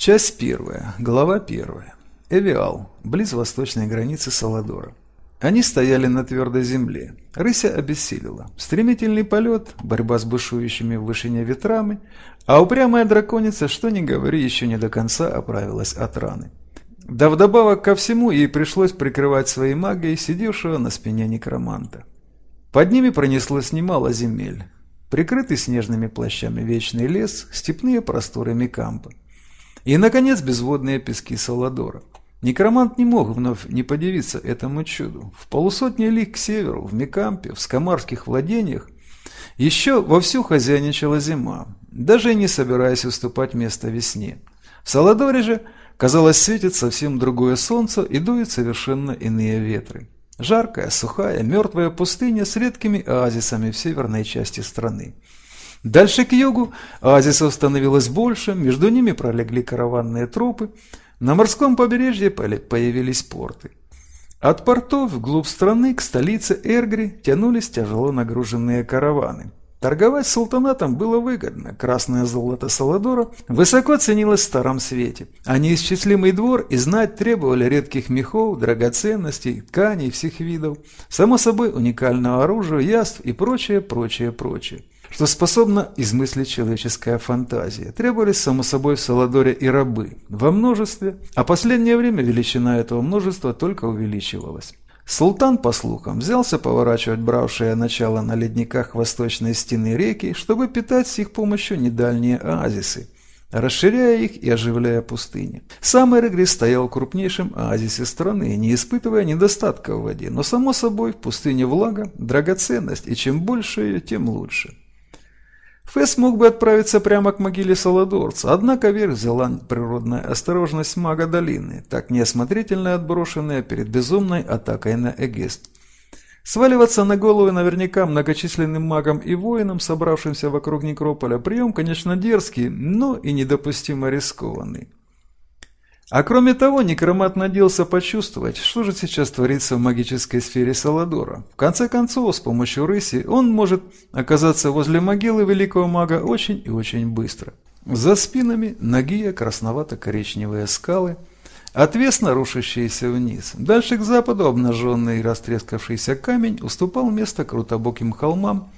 Часть первая, глава первая. Эвиал, близ восточной границы Саладора. Они стояли на твердой земле. Рыся обессилила. Стремительный полет, борьба с бушующими в вышине ветрами, а упрямая драконица, что ни говори, еще не до конца оправилась от раны. Да вдобавок ко всему ей пришлось прикрывать своей магией сидевшего на спине некроманта. Под ними пронеслось немало земель. Прикрытый снежными плащами вечный лес, степные просторы Микампа. И, наконец, безводные пески Саладора. Некромант не мог вновь не подивиться этому чуду. В полусотни лиг к северу, в Микампе, в скамарских владениях, еще вовсю хозяйничала зима, даже не собираясь уступать место весне. В Саладоре же, казалось, светит совсем другое солнце и дует совершенно иные ветры. Жаркая, сухая, мертвая пустыня с редкими оазисами в северной части страны. Дальше к югу оазисов становилось больше, между ними пролегли караванные тропы, на морском побережье появились порты. От портов вглубь страны к столице Эргри тянулись тяжело нагруженные караваны. Торговать с султанатом было выгодно. Красное золото Саладора высоко ценилось в старом свете, а неисчислимый двор и знать требовали редких мехов, драгоценностей, тканей всех видов, само собой уникального оружия, яств и прочее, прочее, прочее что способна измыслить человеческая фантазия. Требовались, само собой, в Саладоре и рабы, во множестве, а последнее время величина этого множества только увеличивалась. Султан, по слухам, взялся поворачивать бравшие начало на ледниках восточной стены реки, чтобы питать с их помощью недальние оазисы, расширяя их и оживляя пустыни. Сам Эрегри стоял в крупнейшем оазисе страны, не испытывая недостатка в воде, но, само собой, в пустыне влага – драгоценность, и чем больше ее, тем лучше. Фесс мог бы отправиться прямо к могиле Саладорца, однако верх взяла природная осторожность мага долины, так неосмотрительно отброшенная перед безумной атакой на Эгест. Сваливаться на головы наверняка многочисленным магам и воинам, собравшимся вокруг некрополя, прием, конечно, дерзкий, но и недопустимо рискованный. А кроме того, некромат надеялся почувствовать, что же сейчас творится в магической сфере Саладора. В конце концов, с помощью рыси он может оказаться возле могилы великого мага очень и очень быстро. За спинами ноги красновато-коричневые скалы, отвесно рушащиеся вниз. Дальше к западу обнаженный и растрескавшийся камень уступал место крутобоким холмам,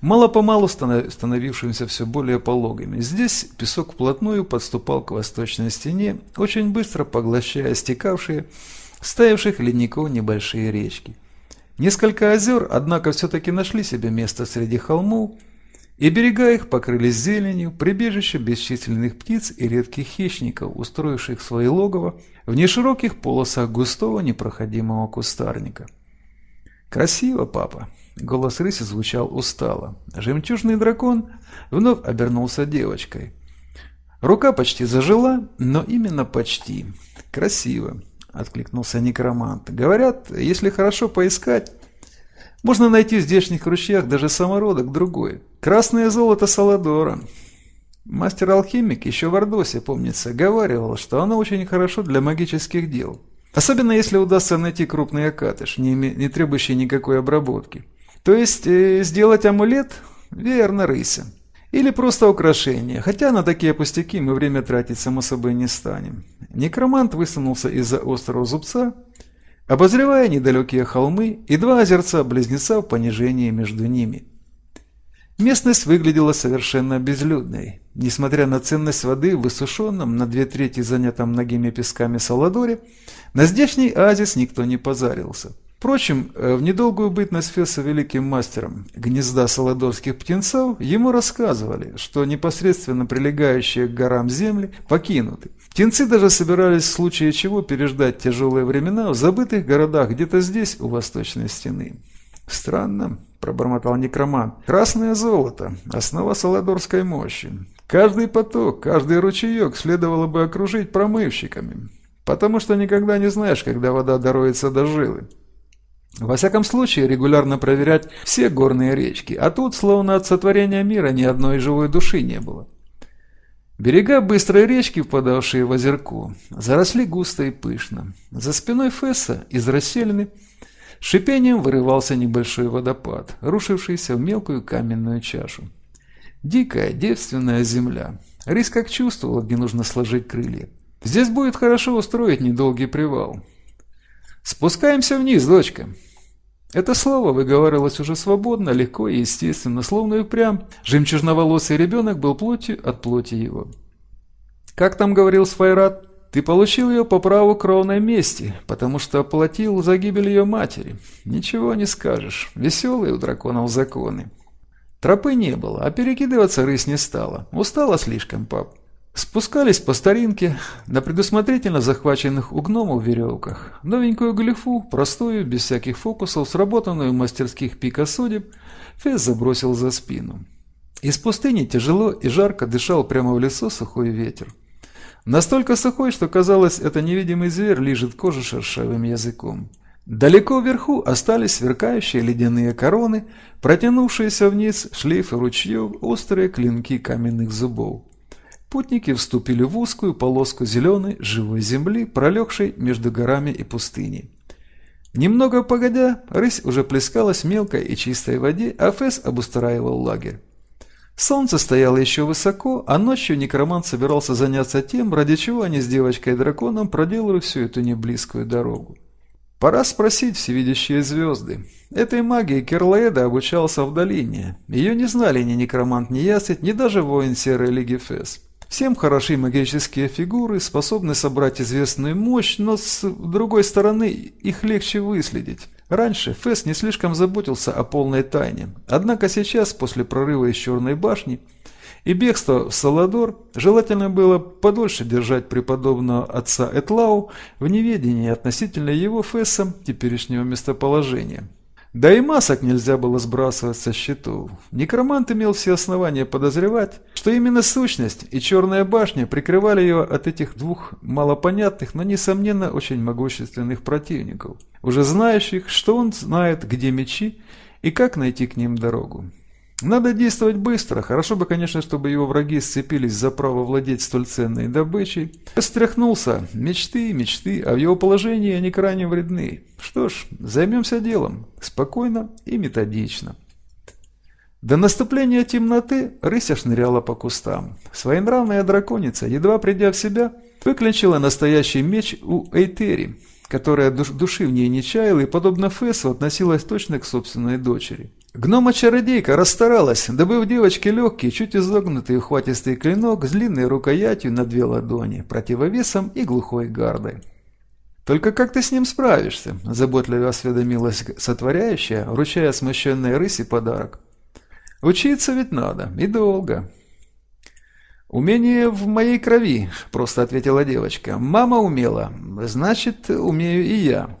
мало-помалу становившимся все более пологими. Здесь песок вплотную подступал к восточной стене, очень быстро поглощая стекавшие, стоявших ледников небольшие речки. Несколько озер, однако, все-таки нашли себе место среди холмов, и берега их покрылись зеленью, прибежище бесчисленных птиц и редких хищников, устроивших свои логово в нешироких полосах густого непроходимого кустарника. «Красиво, папа!» Голос рыси звучал устало. Жемчужный дракон вновь обернулся девочкой. Рука почти зажила, но именно почти. Красиво, откликнулся некромант. Говорят, если хорошо поискать, можно найти в здешних ручьях даже самородок другой. Красное золото Саладора. Мастер-алхимик еще в Ордосе, помнится, говаривал, что оно очень хорошо для магических дел. Особенно если удастся найти крупный окатыш, не, не требующий никакой обработки. То есть э, сделать амулет? Верно, рыся. Или просто украшение, хотя на такие пустяки мы время тратить само собой не станем. Некромант высунулся из-за острого зубца, обозревая недалекие холмы и два озерца-близнеца в понижении между ними. Местность выглядела совершенно безлюдной. Несмотря на ценность воды в высушенном, на две трети занятом многими песками Саладоре, на здешний оазис никто не позарился. Впрочем, э, в недолгую бытность Фесса великим мастером гнезда солодовских птенцов ему рассказывали, что непосредственно прилегающие к горам земли покинуты. Птенцы даже собирались в случае чего переждать тяжелые времена в забытых городах где-то здесь, у восточной стены. «Странно», – пробормотал некромант. «Красное золото – основа саладорской мощи. Каждый поток, каждый ручеек следовало бы окружить промывщиками, потому что никогда не знаешь, когда вода дороется до жилы. Во всяком случае, регулярно проверять все горные речки, а тут, словно от сотворения мира, ни одной живой души не было. Берега быстрой речки, впадавшие в озерку, заросли густо и пышно. За спиной Фесса из расселены шипением вырывался небольшой водопад, рушившийся в мелкую каменную чашу. Дикая, девственная земля. Рысь как чувствовала, где нужно сложить крылья. Здесь будет хорошо устроить недолгий привал. «Спускаемся вниз, дочка!» Это слово выговаривалось уже свободно, легко и естественно, словно и прям. Жемчужноволосый ребенок был плотью от плоти его. Как там говорил Сфайрат, ты получил ее по праву кровной мести, потому что оплатил за гибель ее матери. Ничего не скажешь. Веселые у драконов законы. Тропы не было, а перекидываться рысь не стала. Устала слишком, пап. Спускались по старинке, на предусмотрительно захваченных у гномов веревках. Новенькую глифу, простую, без всяких фокусов, сработанную в мастерских пика судеб, Фес забросил за спину. Из пустыни тяжело и жарко дышал прямо в лицо сухой ветер. Настолько сухой, что казалось, это невидимый зверь лижет кожу шершавым языком. Далеко вверху остались сверкающие ледяные короны, протянувшиеся вниз шлейфы ручьев, острые клинки каменных зубов. Путники вступили в узкую полоску зеленой, живой земли, пролегшей между горами и пустыней. Немного погодя, рысь уже плескалась в мелкой и чистой воде, а Фес обустраивал лагерь. Солнце стояло еще высоко, а ночью некромант собирался заняться тем, ради чего они с девочкой-драконом проделали всю эту неблизкую дорогу. Пора спросить всевидящие звезды. Этой магии Керлаэда обучался в долине. Ее не знали ни некромант, ни ясыть, ни даже воин Серой Лиги Фес. Всем хороши магические фигуры, способны собрать известную мощь, но с другой стороны их легче выследить. Раньше Фесс не слишком заботился о полной тайне, однако сейчас, после прорыва из Черной башни и бегства в Саладор, желательно было подольше держать преподобного отца Этлау в неведении относительно его Фесса теперешнего местоположения. Да и масок нельзя было сбрасывать со счетов. Некромант имел все основания подозревать, что именно сущность и черная башня прикрывали его от этих двух малопонятных, но несомненно очень могущественных противников, уже знающих, что он знает, где мечи и как найти к ним дорогу. Надо действовать быстро. Хорошо бы, конечно, чтобы его враги сцепились за право владеть столь ценной добычей. Стряхнулся. Мечты, мечты, а в его положении они крайне вредны. Что ж, займемся делом. Спокойно и методично. До наступления темноты рыся шныряла по кустам. Своенравная драконица, едва придя в себя, выключила настоящий меч у Эйтери, которая души в ней не чаяла и, подобно Фессу, относилась точно к собственной дочери. Гнома-чародейка расстаралась, добыв девочке легкий, чуть изогнутый ухватистый клинок с длинной рукоятью на две ладони, противовесом и глухой гардой. «Только как ты с ним справишься?» – заботливо осведомилась сотворяющая, вручая смущенной рыси подарок. «Учиться ведь надо, и долго». «Умение в моей крови», – просто ответила девочка. «Мама умела, значит, умею и я».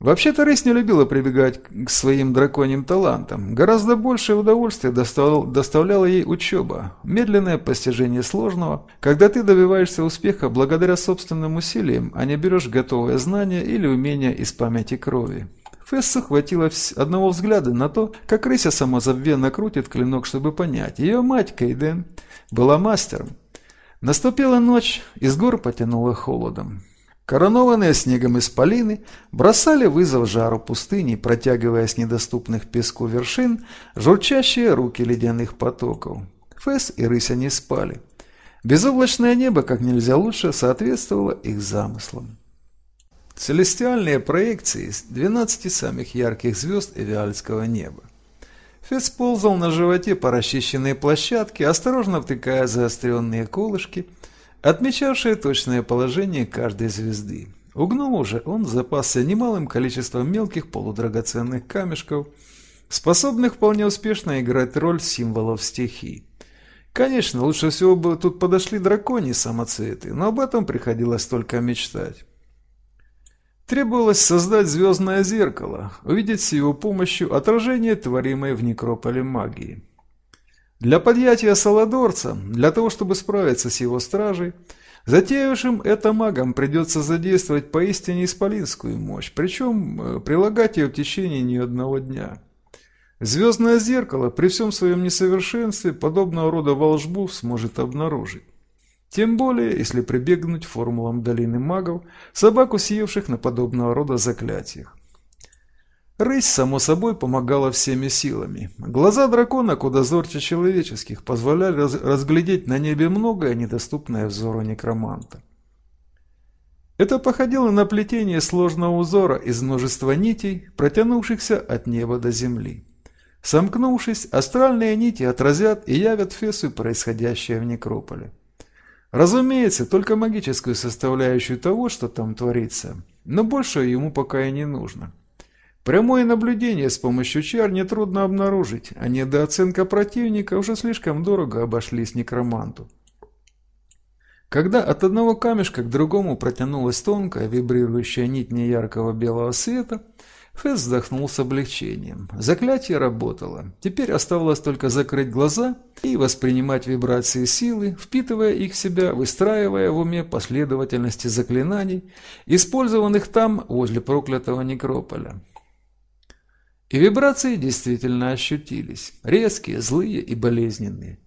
Вообще-то Рейс не любила прибегать к своим драконьим талантам. Гораздо большее удовольствие достав... доставляла ей учеба, медленное постижение сложного, когда ты добиваешься успеха благодаря собственным усилиям, а не берешь готовое знание или умение из памяти крови. Фессу хватило одного взгляда на то, как рыся самозабвенно крутит клинок, чтобы понять. Ее мать, Кейден, была мастером. Наступила ночь, из гор потянуло холодом. Коронованные снегом исполины бросали вызов жару пустыни, протягивая с недоступных песку вершин журчащие руки ледяных потоков. Фэс и Рыся не спали. Безоблачное небо как нельзя лучше соответствовало их замыслам. Целестиальные проекции с 12 самых ярких звезд эвиальского неба. Фесс ползал на животе по расчищенной площадке, осторожно втыкая заостренные колышки – отмечавшие точное положение каждой звезды. У гнома же он запасся немалым количеством мелких полудрагоценных камешков, способных вполне успешно играть роль символов стихий. Конечно, лучше всего бы тут подошли драконьи самоцветы, но об этом приходилось только мечтать. Требовалось создать звездное зеркало, увидеть с его помощью отражение творимой в некрополе магии. Для подъятия Саладорца, для того, чтобы справиться с его стражей, затеявшим это магам придется задействовать поистине исполинскую мощь, причем э, прилагать ее в течение не одного дня. Звездное зеркало при всем своем несовершенстве подобного рода волжбу сможет обнаружить. Тем более, если прибегнуть к формулам долины магов, собак, усеявших на подобного рода заклятиях. Рысь, само собой, помогала всеми силами. Глаза дракона, куда зорче человеческих, позволяли раз разглядеть на небе многое, недоступное взору некроманта. Это походило на плетение сложного узора из множества нитей, протянувшихся от неба до земли. Сомкнувшись, астральные нити отразят и явят Фесу происходящее в некрополе. Разумеется, только магическую составляющую того, что там творится, но больше ему пока и не нужно. Прямое наблюдение с помощью чар нетрудно обнаружить, а недооценка противника уже слишком дорого обошлись некроманту. Когда от одного камешка к другому протянулась тонкая вибрирующая нить неяркого белого света, Фесс вздохнул с облегчением. Заклятие работало. Теперь оставалось только закрыть глаза и воспринимать вибрации силы, впитывая их в себя, выстраивая в уме последовательности заклинаний, использованных там, возле проклятого некрополя. И вибрации действительно ощутились. Резкие, злые и болезненные.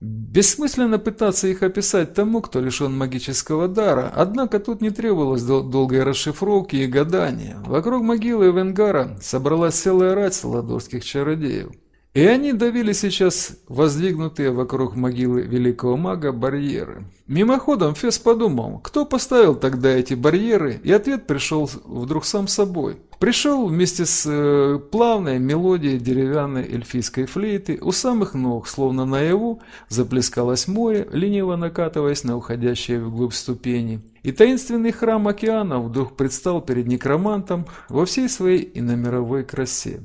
Бессмысленно пытаться их описать тому, кто лишен магического дара, однако тут не требовалось дол долгой расшифровки и гадания. Вокруг могилы Венгара собралась целая рать саладорских чародеев. И они давили сейчас воздвигнутые вокруг могилы великого мага барьеры. Мимоходом Фес подумал, кто поставил тогда эти барьеры, и ответ пришел вдруг сам собой. Пришел вместе с э, плавной мелодией деревянной эльфийской флейты, у самых ног, словно наяву, заплескалось море, лениво накатываясь на уходящие вглубь ступени. И таинственный храм океана вдруг предстал перед некромантом во всей своей иномировой красе.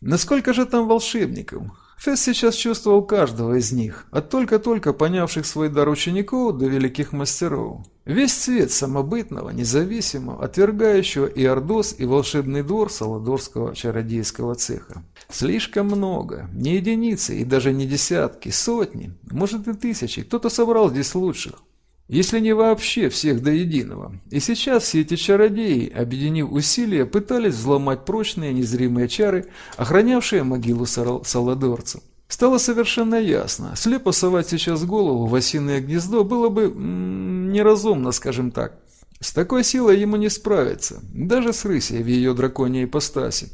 Насколько же там волшебников? Фесс сейчас чувствовал каждого из них, от только-только понявших свой дар учеников до великих мастеров. Весь цвет самобытного, независимого, отвергающего и Ордос, и волшебный двор Саладорского чародейского цеха. Слишком много, не единицы и даже не десятки, сотни, может и тысячи, кто-то собрал здесь лучших если не вообще всех до единого. И сейчас все эти чародеи, объединив усилия, пытались взломать прочные незримые чары, охранявшие могилу Саладорца. Стало совершенно ясно, слепо совать сейчас голову в осиное гнездо было бы м -м, неразумно, скажем так. С такой силой ему не справиться, даже с рысей в ее драконьей ипостаси.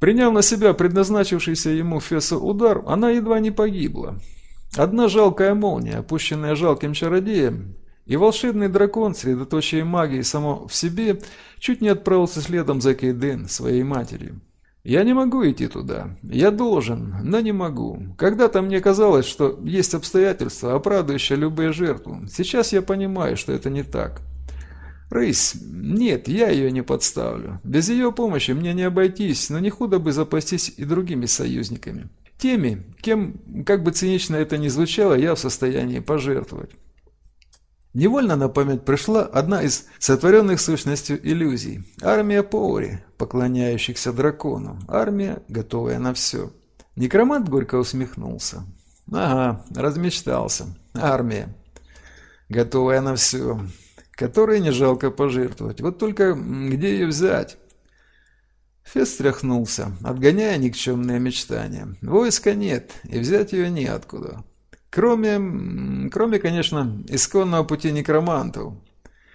Приняв на себя предназначившийся ему Феса удар, она едва не погибла. Одна жалкая молния, опущенная жалким чародеем, и волшебный дракон, средоточие магии само в себе, чуть не отправился следом за Кейден, своей матерью. Я не могу идти туда. Я должен, но не могу. Когда-то мне казалось, что есть обстоятельства, оправдывающие любые жертвы. Сейчас я понимаю, что это не так. Рысь, нет, я ее не подставлю. Без ее помощи мне не обойтись, но не худо бы запастись и другими союзниками. Теми, кем, как бы цинично это ни звучало, я в состоянии пожертвовать. Невольно на память пришла одна из сотворенных сущностью иллюзий. Армия Поури, поклоняющихся дракону. Армия, готовая на все. Некромант горько усмехнулся. Ага, размечтался. Армия, готовая на все, которой не жалко пожертвовать. Вот только где ее взять? Фест стряхнулся, отгоняя никчемные мечтания. Войска нет, и взять ее неоткуда. Кроме, кроме, конечно, исконного пути некромантов.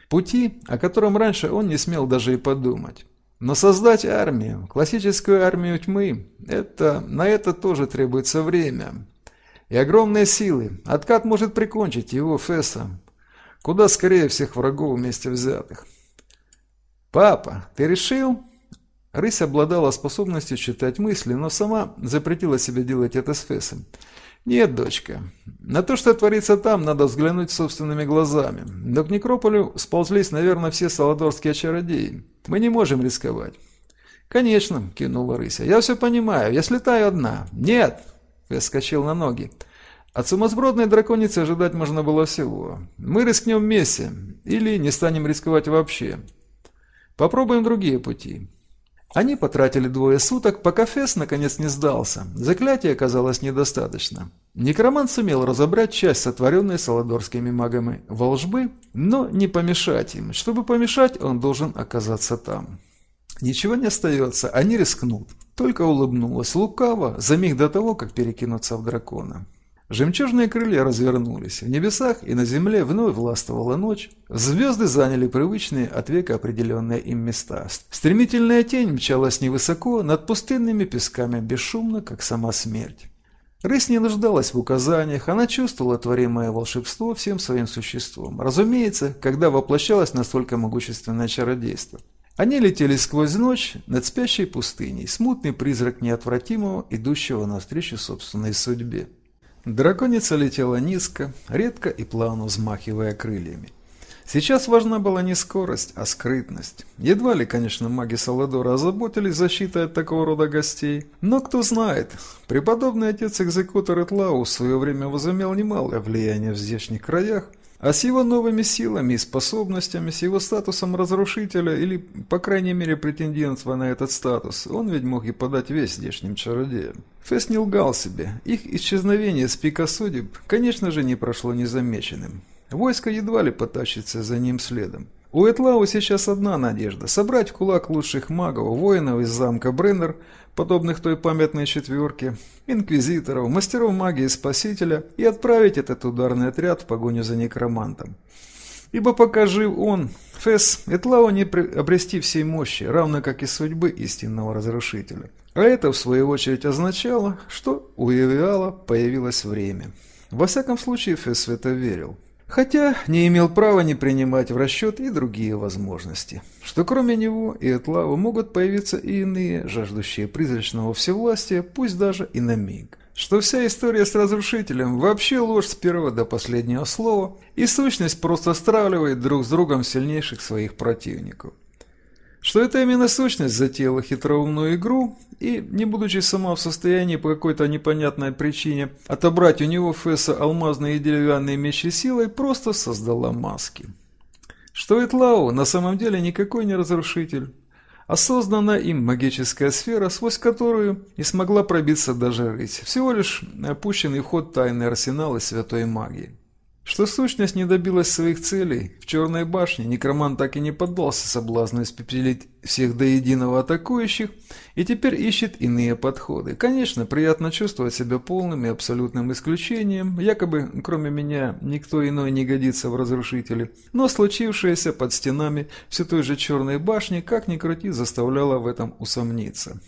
Пути, о котором раньше он не смел даже и подумать. Но создать армию, классическую армию тьмы, это, на это тоже требуется время. И огромные силы. Откат может прикончить его, Фесса. Куда скорее всех врагов вместе взятых. «Папа, ты решил?» Рысь обладала способностью читать мысли, но сама запретила себе делать это с Фессом. «Нет, дочка. На то, что творится там, надо взглянуть собственными глазами. Но к некрополю сползлись, наверное, все саладорские чародеи. Мы не можем рисковать». «Конечно», – кинула Рыся. «Я все понимаю. Я слетаю одна». «Нет!» – Фесс скачал на ноги. От сумасбродной драконицы ожидать можно было всего. Мы рискнем вместе. Или не станем рисковать вообще. Попробуем другие пути. Они потратили двое суток, пока Фесс наконец не сдался. Заклятия оказалось недостаточно. Некромант сумел разобрать часть сотворенной саладорскими магами волжбы, но не помешать им. Чтобы помешать, он должен оказаться там. Ничего не остается, они рискнут. Только улыбнулась лукаво за миг до того, как перекинуться в дракона. Жемчужные крылья развернулись. В небесах и на земле вновь властвовала ночь. Звезды заняли привычные от века определенные им места. Стремительная тень мчалась невысоко над пустынными песками, бесшумно, как сама смерть. Рысь не нуждалась в указаниях, она чувствовала творимое волшебство всем своим существом. Разумеется, когда воплощалось настолько могущественное чародейство. Они летели сквозь ночь над спящей пустыней, смутный призрак неотвратимого, идущего навстречу собственной судьбе. Драконица летела низко, редко и плавно взмахивая крыльями. Сейчас важна была не скорость, а скрытность. Едва ли, конечно, маги Саладора озаботились защитой от такого рода гостей, но кто знает, преподобный отец-экзекутор Этлау в свое время возымел немалое влияние в здешних краях, а с его новыми силами и способностями, с его статусом разрушителя или, по крайней мере, претендентства на этот статус, он ведь мог и подать весь здешним чародеям. Фесс не лгал себе. Их исчезновение с пика судеб, конечно же, не прошло незамеченным. Войско едва ли потащится за ним следом. У Этлау сейчас одна надежда – собрать в кулак лучших магов, воинов из замка Бреннер, подобных той памятной четверке, инквизиторов, мастеров магии Спасителя и отправить этот ударный отряд в погоню за некромантом. Ибо пока жив он, Фесс, Этлау не обрести всей мощи, равно как и судьбы истинного разрушителя. А это, в свою очередь, означало, что у Эвиала появилось время. Во всяком случае, Фесс в это верил. Хотя не имел права не принимать в расчет и другие возможности, что кроме него и Этлавы могут появиться и иные, жаждущие призрачного всевластия, пусть даже и на миг. Что вся история с разрушителем вообще ложь с первого до последнего слова, и сущность просто стравливает друг с другом сильнейших своих противников что эта именно сущность затеяла хитроумную игру и, не будучи сама в состоянии по какой-то непонятной причине отобрать у него Фесса алмазные и деревянные мечи силой, просто создала маски. Что Этлау на самом деле никакой не разрушитель, а создана им магическая сфера, сквозь которую не смогла пробиться даже рыть, всего лишь опущенный ход тайный арсенал из святой магии. Что сущность не добилась своих целей, в Черной башне некроман так и не поддался соблазну испепелить всех до единого атакующих и теперь ищет иные подходы. Конечно, приятно чувствовать себя полным и абсолютным исключением, якобы кроме меня никто иной не годится в разрушители, но случившееся под стенами все той же Черной башни, как ни крути, заставляло в этом усомниться.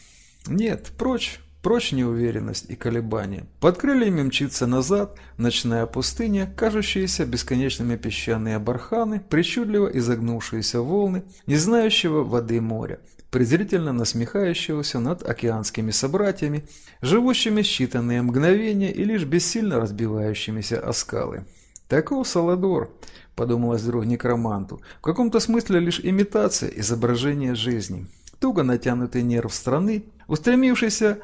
Нет, прочь Прочь неуверенность и колебания. Под крыльями мчится назад ночная пустыня, кажущиеся бесконечными песчаные барханы, причудливо изогнувшиеся волны, не знающего воды моря, презрительно насмехающегося над океанскими собратьями, живущими считанные мгновения и лишь бессильно разбивающимися о скалы. Таков Саладор, подумалось вдруг некроманту, в каком-то смысле лишь имитация изображения жизни. Туго натянутый нерв страны, устремившийся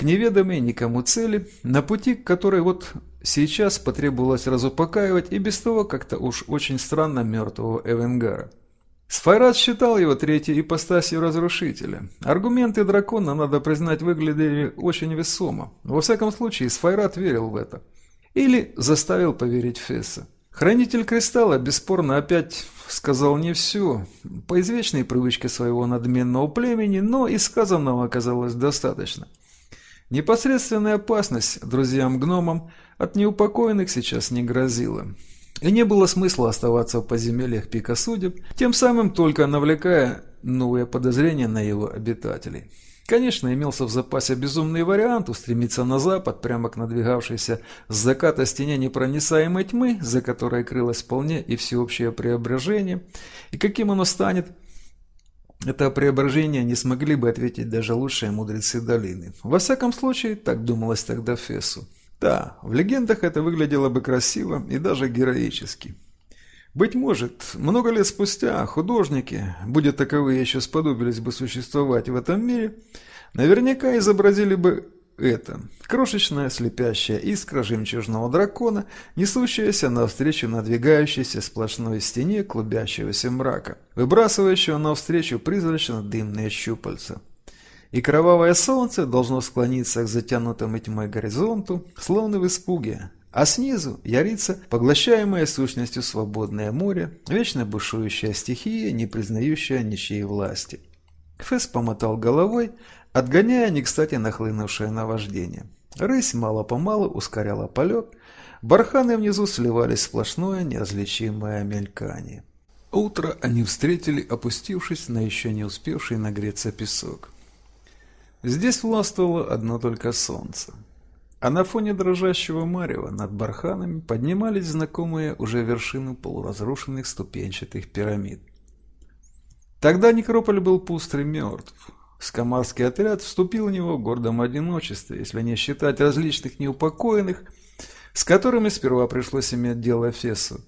к неведомой никому цели, на пути к которой вот сейчас потребовалось разупокаивать и без того как-то уж очень странно мертвого Эвенгара. Сфайрат считал его третьей ипостасью разрушителя. Аргументы дракона, надо признать, выглядели очень весомо. Во всяком случае, Сфайрат верил в это. Или заставил поверить Фесса. Хранитель Кристалла бесспорно опять сказал не все, по извечной привычке своего надменного племени, но и сказанного оказалось достаточно. Непосредственная опасность друзьям-гномам от неупокоенных сейчас не грозила. И не было смысла оставаться в подземельях пика судеб, тем самым только навлекая новые подозрения на его обитателей. Конечно, имелся в запасе безумный вариант устремиться на запад, прямо к надвигавшейся с заката стене непроницаемой тьмы, за которой крылось вполне и всеобщее преображение, и каким оно станет – это преображение не смогли бы ответить даже лучшие мудрецы долины. Во всяком случае, так думалось тогда Фессу. Да, в легендах это выглядело бы красиво и даже героически. Быть может, много лет спустя художники, будет таковые еще сподобились бы существовать в этом мире, наверняка изобразили бы это крошечная слепящая искра жемчужного дракона, несущаяся навстречу надвигающейся сплошной стене клубящегося мрака, выбрасывающего навстречу призрачно-дымные щупальца. И кровавое солнце должно склониться к затянутому тьмой горизонту, словно в испуге, а снизу ярится поглощаемое сущностью свободное море, вечно бушующая стихия, не признающая ничьей власти. Фэс помотал головой, отгоняя не кстати нахлынувшее наваждение. Рысь мало-помалу ускоряла полет, барханы внизу сливались в сплошное неразличимое мелькание. Утро они встретили, опустившись на еще не успевший нагреться песок. Здесь властвовало одно только солнце. А на фоне дрожащего марева над барханами поднимались знакомые уже вершины полуразрушенных ступенчатых пирамид. Тогда некрополь был пуст и мертв. Скамарский отряд вступил в него в гордом одиночестве, если не считать различных неупокоенных, с которыми сперва пришлось иметь дело Фесу.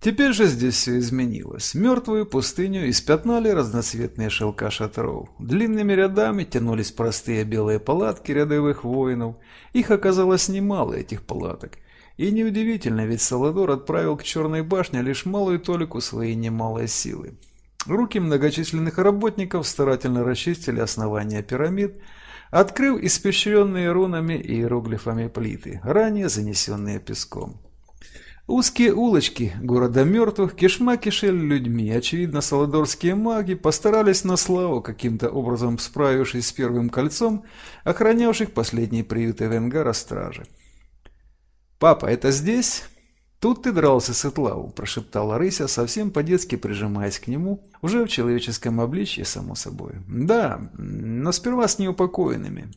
Теперь же здесь все изменилось. Мертвую пустыню испятнали разноцветные шелка шатров. Длинными рядами тянулись простые белые палатки рядовых воинов. Их оказалось немало, этих палаток. И неудивительно, ведь Саладор отправил к Черной башне лишь малую толику своей немалой силы. Руки многочисленных работников старательно расчистили основания пирамид, открыв испещренные рунами и иероглифами плиты, ранее занесенные песком. Узкие улочки города мертвых кишма кишели людьми. Очевидно, саладорские маги постарались на славу, каким-то образом справившись с первым кольцом, охранявших последние приюты Венгара стражи. «Папа, это здесь?» «Тут ты дрался с Итлау», – прошептала Рыся, совсем по-детски прижимаясь к нему, уже в человеческом обличье, само собой. «Да, но сперва с неупокоенными.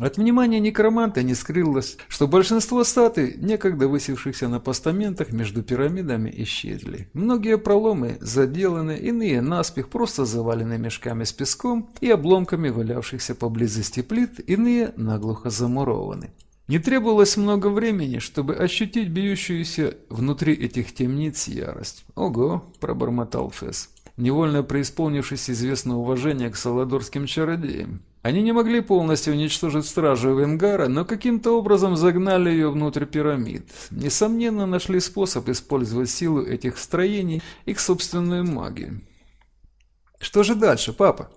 От внимания некроманта не скрылось, что большинство статуй, некогда высевшихся на постаментах между пирамидами, исчезли. Многие проломы заделаны, иные наспех просто завалены мешками с песком и обломками валявшихся поблизости плит, иные наглухо замурованы. Не требовалось много времени, чтобы ощутить бьющуюся внутри этих темниц ярость. «Ого!» – пробормотал Фесс, невольно преисполнившись известного уважения к саладорским чародеям. Они не могли полностью уничтожить стражу Венгара, но каким-то образом загнали ее внутрь пирамид. Несомненно, нашли способ использовать силу этих строений, их собственную магию. Что же дальше, папа?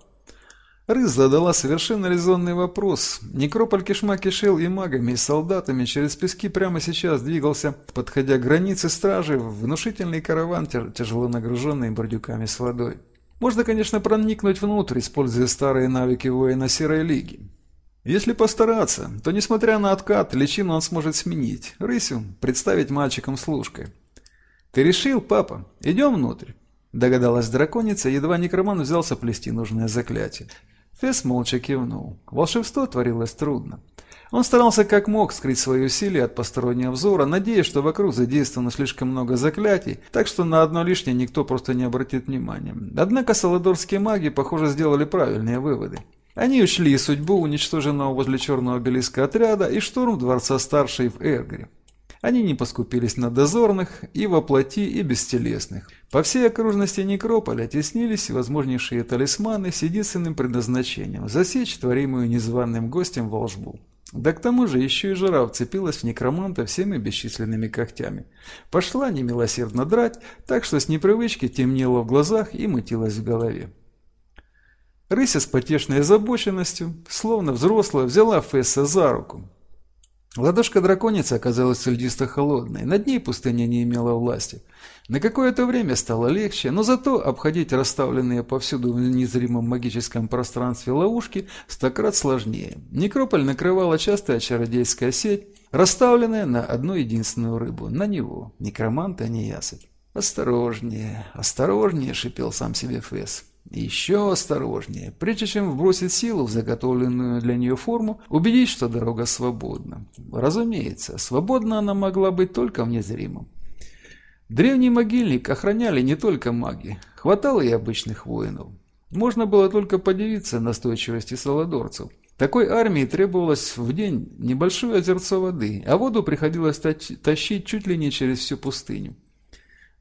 Рыс задала совершенно резонный вопрос. Некрополь кишма кишел и магами, и солдатами через пески прямо сейчас двигался, подходя к границе стражи, внушительный караван, тяжело нагруженный бордюками с водой. Можно, конечно, проникнуть внутрь, используя старые навыки воина Серой Лиги. Если постараться, то, несмотря на откат, личину он сможет сменить, рысю представить мальчиком служкой. «Ты решил, папа? Идем внутрь?» Догадалась драконица, едва некроман взялся плести нужное заклятие. Фесс молча кивнул. Волшебство творилось трудно. Он старался как мог скрыть свои усилия от постороннего взора, надеясь, что вокруг задействовано слишком много заклятий, так что на одно лишнее никто просто не обратит внимания. Однако саладорские маги, похоже, сделали правильные выводы. Они учли судьбу уничтоженного возле черного обелиска отряда и штурм дворца старшей в Эргре. Они не поскупились на дозорных и воплоти, и бестелесных. По всей окружности некрополя теснились возможнейшие талисманы с единственным предназначением – засечь творимую незваным гостем волжбу. Да к тому же еще и жара вцепилась в некроманта всеми бесчисленными когтями. Пошла немилосердно драть, так что с непривычки темнело в глазах и мутилось в голове. Рыся с потешной озабоченностью, словно взрослая, взяла Фесса за руку. Ладошка драконицы оказалась льдисто-холодной, над ней пустыня не имела власти. На какое-то время стало легче, но зато обходить расставленные повсюду в незримом магическом пространстве ловушки стократ сложнее. Некрополь накрывала частая чародейская сеть, расставленная на одну единственную рыбу, на него, некроманта а не ясыть. «Осторожнее, осторожнее», — шипел сам себе Фесс. Еще осторожнее, прежде чем вбросить силу в заготовленную для нее форму, убедись, что дорога свободна. Разумеется, свободна она могла быть только в незримом. Древний могильник охраняли не только маги, хватало и обычных воинов. Можно было только подивиться настойчивости саладорцев. Такой армии требовалось в день небольшое озерцо воды, а воду приходилось тащить чуть ли не через всю пустыню.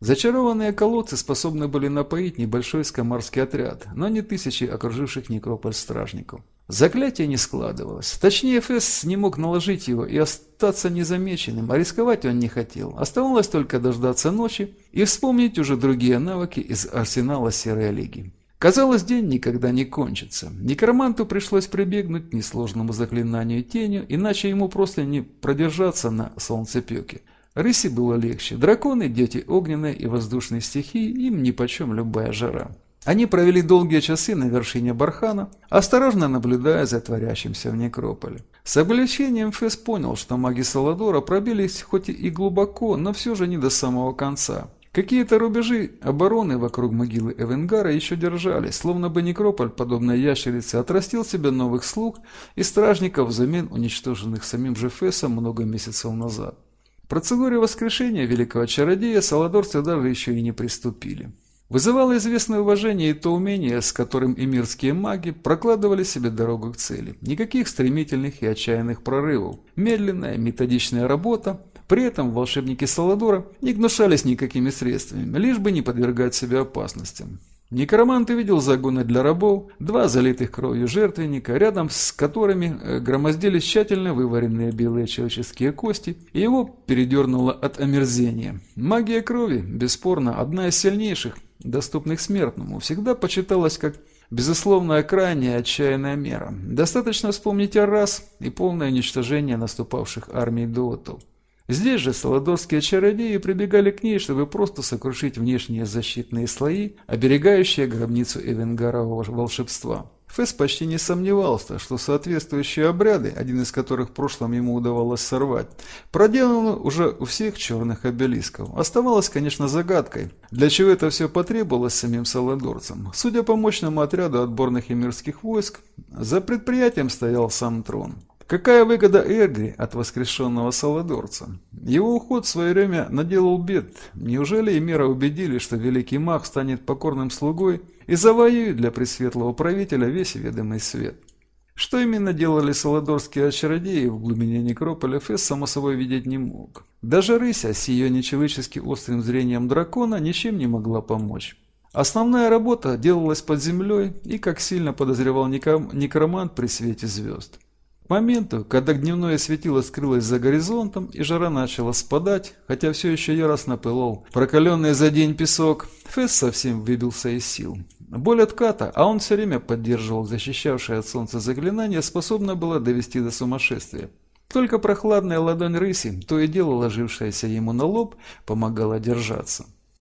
Зачарованные колодцы способны были напоить небольшой скоморский отряд, но не тысячи окруживших некрополь стражников. Заклятие не складывалось. Точнее, Фесс не мог наложить его и остаться незамеченным, а рисковать он не хотел. Оставалось только дождаться ночи и вспомнить уже другие навыки из арсенала Серой Лиги. Казалось, день никогда не кончится. Некроманту пришлось прибегнуть к несложному заклинанию тенью, иначе ему просто не продержаться на солнцепеке. Рыси было легче. Драконы – дети огненной и воздушной стихии, им нипочем любая жара. Они провели долгие часы на вершине бархана, осторожно наблюдая за творящимся в некрополе. С облегчением Фесс понял, что маги Саладора пробились хоть и глубоко, но все же не до самого конца. Какие-то рубежи обороны вокруг могилы Эвенгара еще держались, словно бы некрополь, подобно ящерице, отрастил себе новых слуг и стражников взамен уничтоженных самим же Фессом много месяцев назад. К процедуре воскрешения великого чародея саладорцы даже еще и не приступили. Вызывало известное уважение и то умение, с которым эмирские маги прокладывали себе дорогу к цели. Никаких стремительных и отчаянных прорывов. Медленная, методичная работа, при этом волшебники Саладора не гнушались никакими средствами, лишь бы не подвергать себя опасностям. Некромант увидел загоны для рабов, два залитых кровью жертвенника, рядом с которыми э, громоздились тщательно вываренные белые человеческие кости, и его передернуло от омерзения. Магия крови, бесспорно, одна из сильнейших, доступных смертному, всегда почиталась как безусловная крайняя отчаянная мера. Достаточно вспомнить о раз и полное уничтожение наступавших армий дуотов. Здесь же саладорские чародеи прибегали к ней, чтобы просто сокрушить внешние защитные слои, оберегающие гробницу эвенгарового волшебства. Фесс почти не сомневался, что соответствующие обряды, один из которых в прошлом ему удавалось сорвать, проделаны уже у всех черных обелисков. Оставалось, конечно, загадкой, для чего это все потребовалось самим саладорцам. Судя по мощному отряду отборных эмирских войск, за предприятием стоял сам трон. Какая выгода Эргри от воскрешенного Саладорца? Его уход в свое время наделал бед. Неужели Эмира убедили, что великий маг станет покорным слугой и завоюет для пресветлого правителя весь ведомый свет? Что именно делали саладорские чародеи в глубине некрополя, Фесс само собой видеть не мог. Даже рыся с ее нечеловечески острым зрением дракона ничем не могла помочь. Основная работа делалась под землей и, как сильно подозревал некромант при свете звезд. К моменту, когда дневное светило скрылось за горизонтом и жара начала спадать, хотя все еще яростно пылал прокаленный за день песок, Фесс совсем выбился из сил. Боль отката, а он все время поддерживал защищавшее от солнца заклинание, способно было довести до сумасшествия. Только прохладная ладонь рыси, то и дело ложившаяся ему на лоб, помогала держаться.